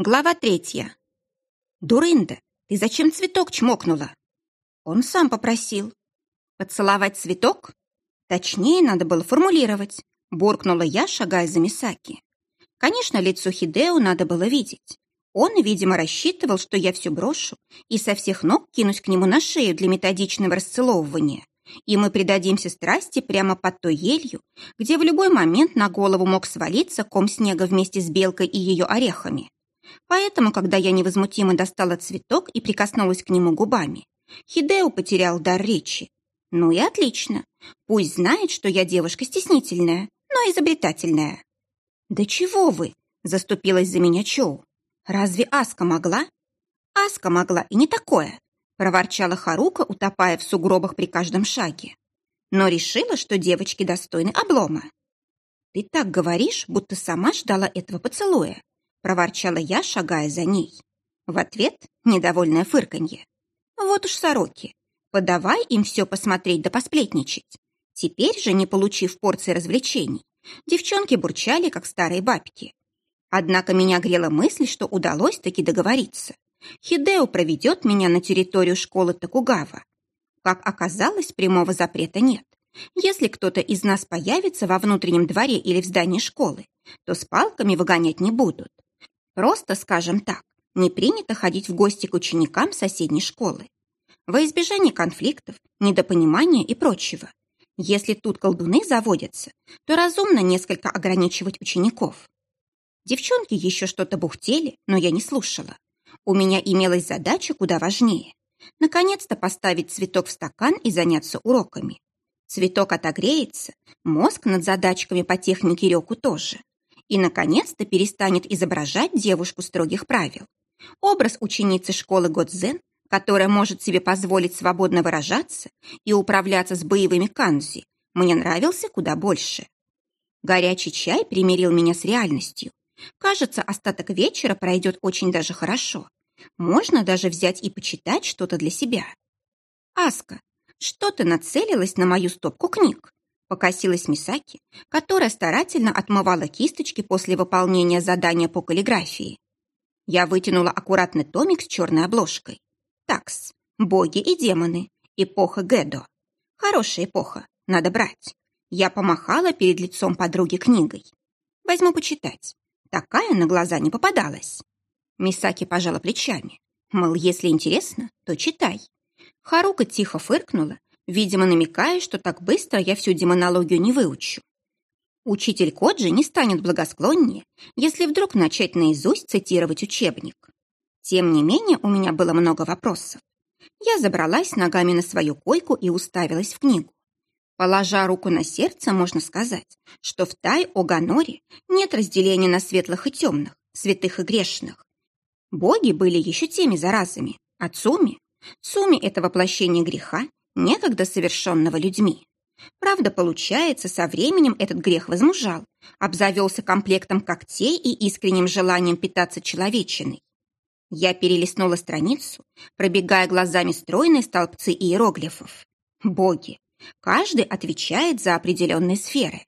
Глава третья. «Дурында, ты зачем цветок чмокнула?» Он сам попросил. «Поцеловать цветок?» Точнее, надо было формулировать. Буркнула я, шагая за Мисаки. Конечно, лицо Хидео надо было видеть. Он, видимо, рассчитывал, что я все брошу и со всех ног кинусь к нему на шею для методичного расцеловывания. И мы предадимся страсти прямо под той елью, где в любой момент на голову мог свалиться ком снега вместе с белкой и ее орехами. Поэтому, когда я невозмутимо достала цветок и прикоснулась к нему губами, Хидео потерял дар речи. Ну и отлично. Пусть знает, что я девушка стеснительная, но изобретательная. «Да чего вы?» — заступилась за меня Чоу. «Разве Аска могла?» «Аска могла, и не такое», — проворчала Харука, утопая в сугробах при каждом шаге. Но решила, что девочки достойны облома. «Ты так говоришь, будто сама ждала этого поцелуя», — проворчала я, шагая за ней. В ответ недовольное фырканье. «Вот уж сороки. Подавай им все посмотреть да посплетничать. Теперь же, не получив порции развлечений, девчонки бурчали, как старые бабки. Однако меня грела мысль, что удалось таки договориться. Хидео проведет меня на территорию школы Токугава. Как оказалось, прямого запрета нет. Если кто-то из нас появится во внутреннем дворе или в здании школы, то с палками выгонять не будут. Просто, скажем так, не принято ходить в гости к ученикам соседней школы. Во избежание конфликтов, недопонимания и прочего. Если тут колдуны заводятся, то разумно несколько ограничивать учеников. Девчонки еще что-то бухтели, но я не слушала. У меня имелась задача куда важнее. Наконец-то поставить цветок в стакан и заняться уроками. Цветок отогреется, мозг над задачками по технике Рёку тоже и, наконец-то, перестанет изображать девушку строгих правил. Образ ученицы школы Годзен, которая может себе позволить свободно выражаться и управляться с боевыми канзи, мне нравился куда больше. Горячий чай примирил меня с реальностью. Кажется, остаток вечера пройдет очень даже хорошо. Можно даже взять и почитать что-то для себя. Аска, что ты нацелилась на мою стопку книг? Покосилась Мисаки, которая старательно отмывала кисточки после выполнения задания по каллиграфии. Я вытянула аккуратный томик с черной обложкой. Такс, боги и демоны, эпоха Гэдо. Хорошая эпоха, надо брать. Я помахала перед лицом подруги книгой. Возьму почитать. Такая на глаза не попадалась. Мисаки пожала плечами. Мол, если интересно, то читай. Харука тихо фыркнула видимо, намекая, что так быстро я всю демонологию не выучу. Учитель Коджи не станет благосклоннее, если вдруг начать наизусть цитировать учебник. Тем не менее, у меня было много вопросов. Я забралась ногами на свою койку и уставилась в книгу. Положа руку на сердце, можно сказать, что в Тай-Оганоре нет разделения на светлых и темных, святых и грешных. Боги были еще теми заразами, а Цуми? Цуми – это воплощение греха, некогда совершенного людьми. Правда, получается, со временем этот грех возмужал, обзавелся комплектом когтей и искренним желанием питаться человечиной. Я перелистнула страницу, пробегая глазами стройные столбцы иероглифов. Боги. Каждый отвечает за определенные сферы.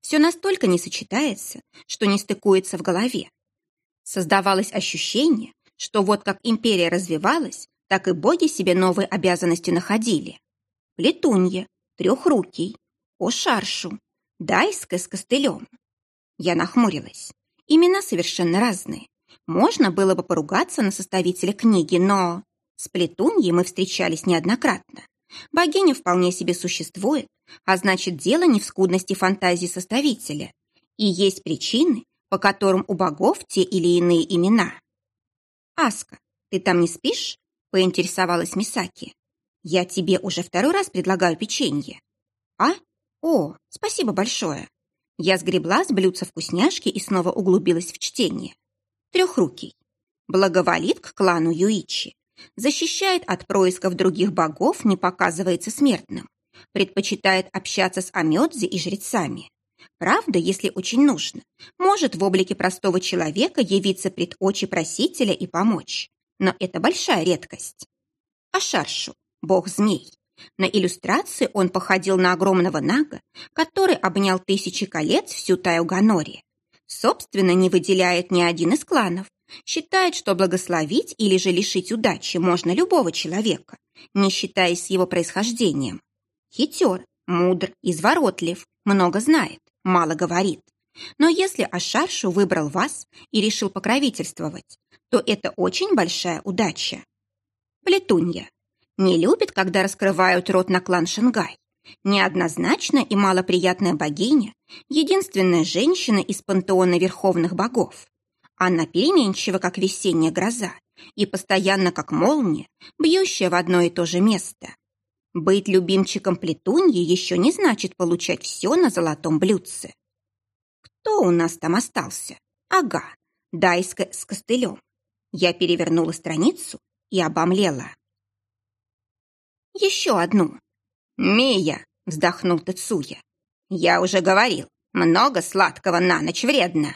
Все настолько не сочетается, что не стыкуется в голове. Создавалось ощущение, что вот как империя развивалась, так и боги себе новые обязанности находили. Летунья, трехрукий, Ошаршу, Дайска с костылем. Я нахмурилась. Имена совершенно разные. Можно было бы поругаться на составителя книги, но... С Плетуньей мы встречались неоднократно. Богиня вполне себе существует, а значит, дело не в скудности фантазии составителя. И есть причины, по которым у богов те или иные имена. «Аска, ты там не спишь?» — поинтересовалась Мисаки. Я тебе уже второй раз предлагаю печенье. А? О, спасибо большое. Я сгребла с блюдца вкусняшки и снова углубилась в чтение. Трехрукий. Благоволит к клану Юичи. Защищает от происков других богов, не показывается смертным. Предпочитает общаться с Амёдзи и жрецами. Правда, если очень нужно, может в облике простого человека явиться пред очи просителя и помочь. Но это большая редкость. А Шаршу бог-змей. На иллюстрации он походил на огромного нага, который обнял тысячи колец всю Таюганори. Собственно, не выделяет ни один из кланов, Считает, что благословить или же лишить удачи можно любого человека, не считаясь его происхождением. Хитер, мудр, изворотлив, много знает, мало говорит. Но если Ашаршу выбрал вас и решил покровительствовать, то это очень большая удача. Плетунья. Не любит, когда раскрывают рот на клан Шангай. Неоднозначная и малоприятная богиня, единственная женщина из пантеона верховных богов. Она переменчива, как весенняя гроза, и постоянно, как молния, бьющая в одно и то же место. Быть любимчиком плетуньи еще не значит получать все на золотом блюдце. Кто у нас там остался? Ага, Дайска с костылем. Я перевернула страницу и обомлела. Еще одну. «Мия!» — вздохнул Тацуя. «Я уже говорил, много сладкого на ночь вредно».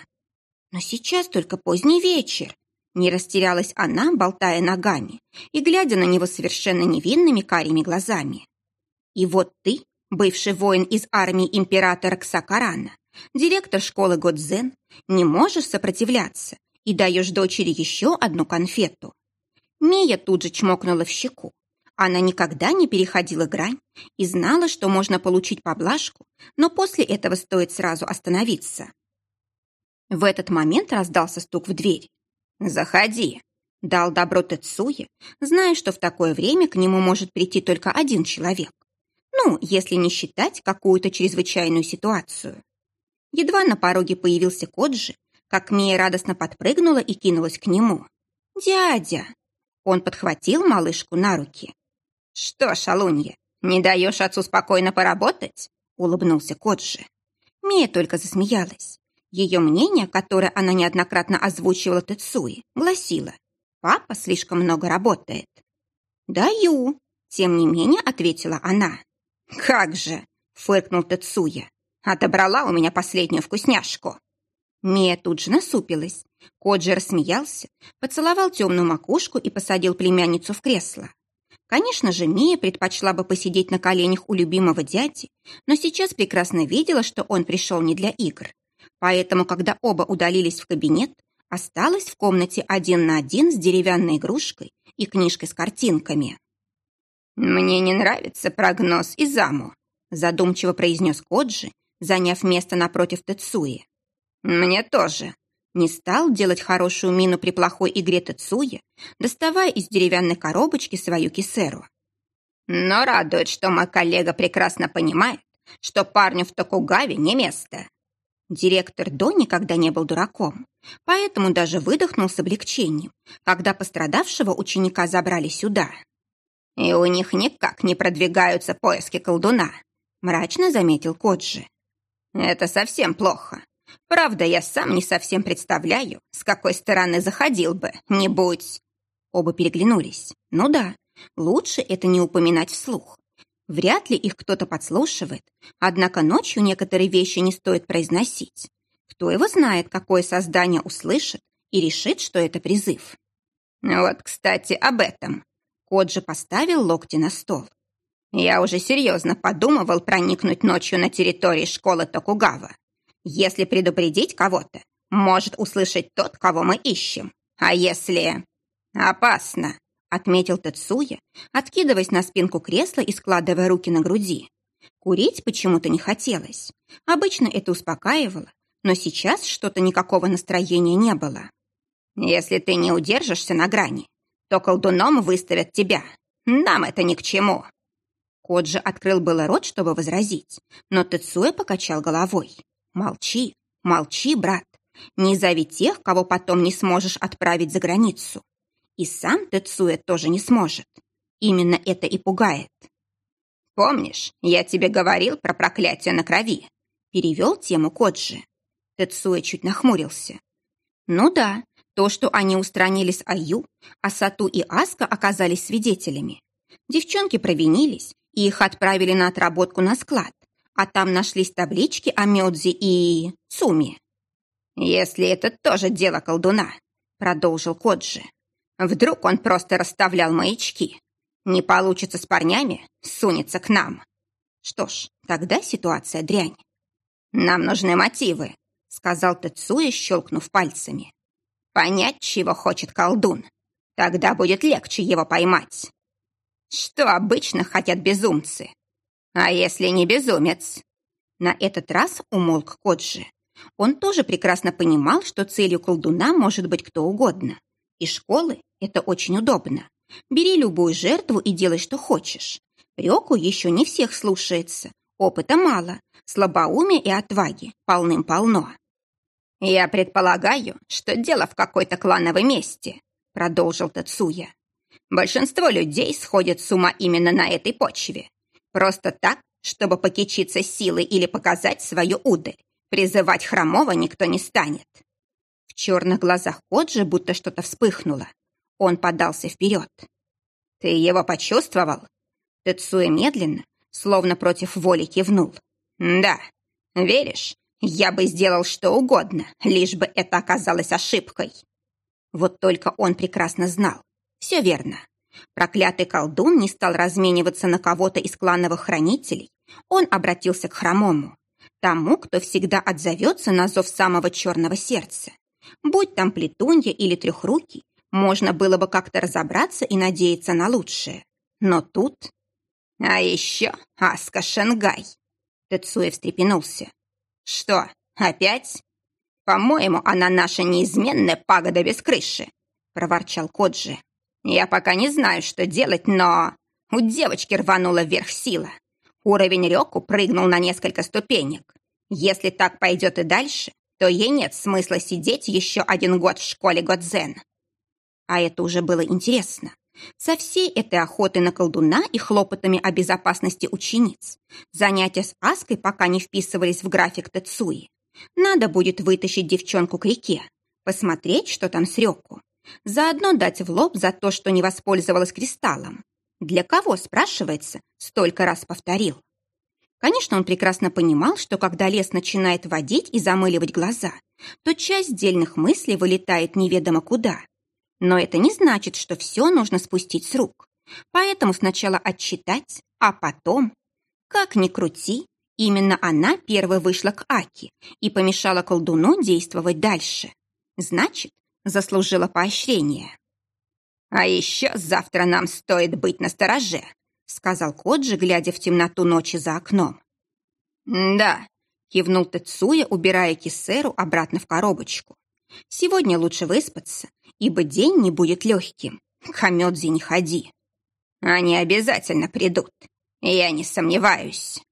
Но сейчас только поздний вечер. Не растерялась она, болтая ногами и глядя на него совершенно невинными карими глазами. И вот ты, бывший воин из армии императора Ксакарана, директор школы Годзен, не можешь сопротивляться и даешь дочери еще одну конфету. Мия тут же чмокнула в щеку. Она никогда не переходила грань и знала, что можно получить поблажку, но после этого стоит сразу остановиться. В этот момент раздался стук в дверь. «Заходи», — дал добро Тецуе, зная, что в такое время к нему может прийти только один человек. Ну, если не считать какую-то чрезвычайную ситуацию. Едва на пороге появился Коджи, как Мия радостно подпрыгнула и кинулась к нему. «Дядя!» Он подхватил малышку на руки. «Что, шалунья, не даешь отцу спокойно поработать?» улыбнулся Коджи. Мия только засмеялась. Ее мнение, которое она неоднократно озвучивала Тецуи, гласило «Папа слишком много работает». «Даю», — тем не менее ответила она. «Как же!» — фыркнул Тецуя. «Отобрала у меня последнюю вкусняшку». Мия тут же насупилась. Коджи рассмеялся, поцеловал темную макушку и посадил племянницу в кресло. Конечно же, Мия предпочла бы посидеть на коленях у любимого дяди, но сейчас прекрасно видела, что он пришел не для игр. Поэтому, когда оба удалились в кабинет, осталась в комнате один на один с деревянной игрушкой и книжкой с картинками. «Мне не нравится прогноз Изаму», задумчиво произнес Коджи, заняв место напротив Тецуи. «Мне тоже». Не стал делать хорошую мину при плохой игре Тецуя, доставая из деревянной коробочки свою кисеру. Но радует, что мой коллега прекрасно понимает, что парню в Токугаве не место. Директор До никогда не был дураком, поэтому даже выдохнул с облегчением, когда пострадавшего ученика забрали сюда. «И у них никак не продвигаются поиски колдуна», мрачно заметил Коджи. «Это совсем плохо. Правда, я сам не совсем представляю, с какой стороны заходил бы, не будь...» Оба переглянулись. «Ну да, лучше это не упоминать вслух. Вряд ли их кто-то подслушивает, однако ночью некоторые вещи не стоит произносить. Кто его знает, какое создание услышит и решит, что это призыв. Вот, кстати, об этом. Кот же поставил локти на стол. Я уже серьезно подумывал проникнуть ночью на территории школы Токугава. Если предупредить кого-то, может услышать тот, кого мы ищем. А если... Опасно отметил Тецуя, откидываясь на спинку кресла и складывая руки на груди. Курить почему-то не хотелось. Обычно это успокаивало, но сейчас что-то никакого настроения не было. «Если ты не удержишься на грани, то колдуном выставят тебя. Нам это ни к чему». Кот же открыл было рот, чтобы возразить, но Тецуя покачал головой. «Молчи, молчи, брат. Не зови тех, кого потом не сможешь отправить за границу. И сам Тецуя тоже не сможет. Именно это и пугает. «Помнишь, я тебе говорил про проклятие на крови?» Перевел тему Коджи. Тецуя чуть нахмурился. «Ну да, то, что они устранились Аю, а Сату и Аска оказались свидетелями. Девчонки провинились, и их отправили на отработку на склад, а там нашлись таблички о Мёдзи и... Цуми. «Если это тоже дело колдуна», — продолжил Коджи, Вдруг он просто расставлял маячки. Не получится с парнями, сунется к нам. Что ж, тогда ситуация дрянь. Нам нужны мотивы, сказал Тецуя, щелкнув пальцами. понять, чего хочет колдун. Тогда будет легче его поймать. Что обычно хотят безумцы? А если не безумец? На этот раз умолк Коджи. Он тоже прекрасно понимал, что целью колдуна может быть кто угодно. И школы – это очень удобно. Бери любую жертву и делай, что хочешь. Рёку еще не всех слушается. Опыта мало, слабоумия и отваги полным-полно. «Я предполагаю, что дело в какой-то клановой мести», продолжил Тацуя. «Большинство людей сходят с ума именно на этой почве. Просто так, чтобы покичиться силой или показать свою удаль, призывать хромого никто не станет». В черных глазах Коджи будто что-то вспыхнуло. Он подался вперед. «Ты его почувствовал?» Тецуя медленно, словно против воли кивнул. «Да. Веришь, я бы сделал что угодно, лишь бы это оказалось ошибкой». Вот только он прекрасно знал. Все верно. Проклятый колдун не стал размениваться на кого-то из клановых хранителей. Он обратился к хромому. Тому, кто всегда отзовется на зов самого черного сердца. Будь там плетунья или трехрукий, можно было бы как-то разобраться и надеяться на лучшее. Но тут... А еще Аска Шенгай. Тецуя встрепенулся. Что, опять? По-моему, она наша неизменная пагода без крыши, проворчал Коджи. Я пока не знаю, что делать, но... У девочки рванула вверх сила. Уровень Рёку прыгнул на несколько ступенек. Если так пойдет и дальше, то ей нет смысла сидеть еще один год в школе Годзен. А это уже было интересно. Со всей этой охотой на колдуна и хлопотами о безопасности учениц занятия с Аской пока не вписывались в график Тецуи. Надо будет вытащить девчонку к реке, посмотреть, что там с Рёку. Заодно дать в лоб за то, что не воспользовалась кристаллом. Для кого, спрашивается, столько раз повторил. Конечно, он прекрасно понимал, что когда лес начинает водить и замыливать глаза, то часть дельных мыслей вылетает неведомо куда. Но это не значит, что все нужно спустить с рук. Поэтому сначала отчитать, а потом... Как ни крути, именно она первой вышла к Аки и помешала колдуну действовать дальше. Значит, заслужила поощрение. «А еще завтра нам стоит быть настороже», — сказал Коджи, глядя в темноту ночи за окном. «Да», — кивнул Тецуя, убирая кисеру обратно в коробочку. «Сегодня лучше выспаться, ибо день не будет легким. К не ходи. Они обязательно придут, я не сомневаюсь».